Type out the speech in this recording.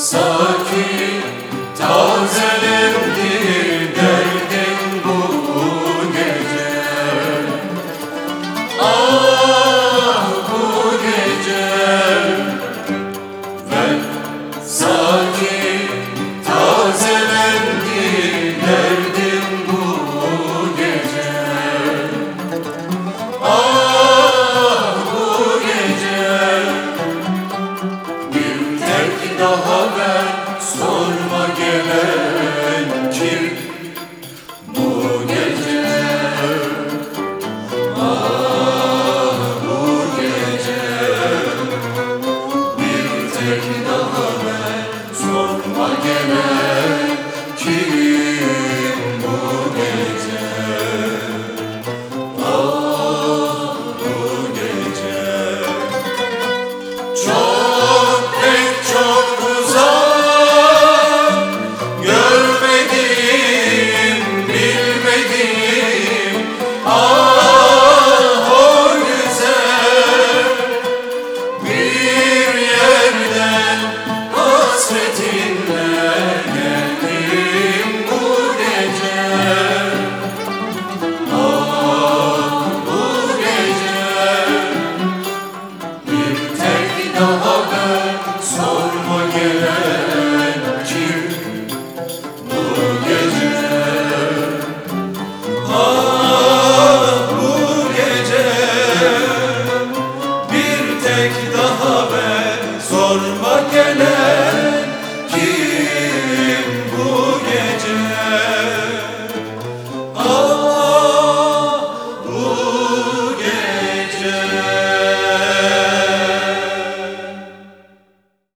Sakın daha ben sorma gelen kim? Bu gece ah bu gece. Bir tek daha hasretinle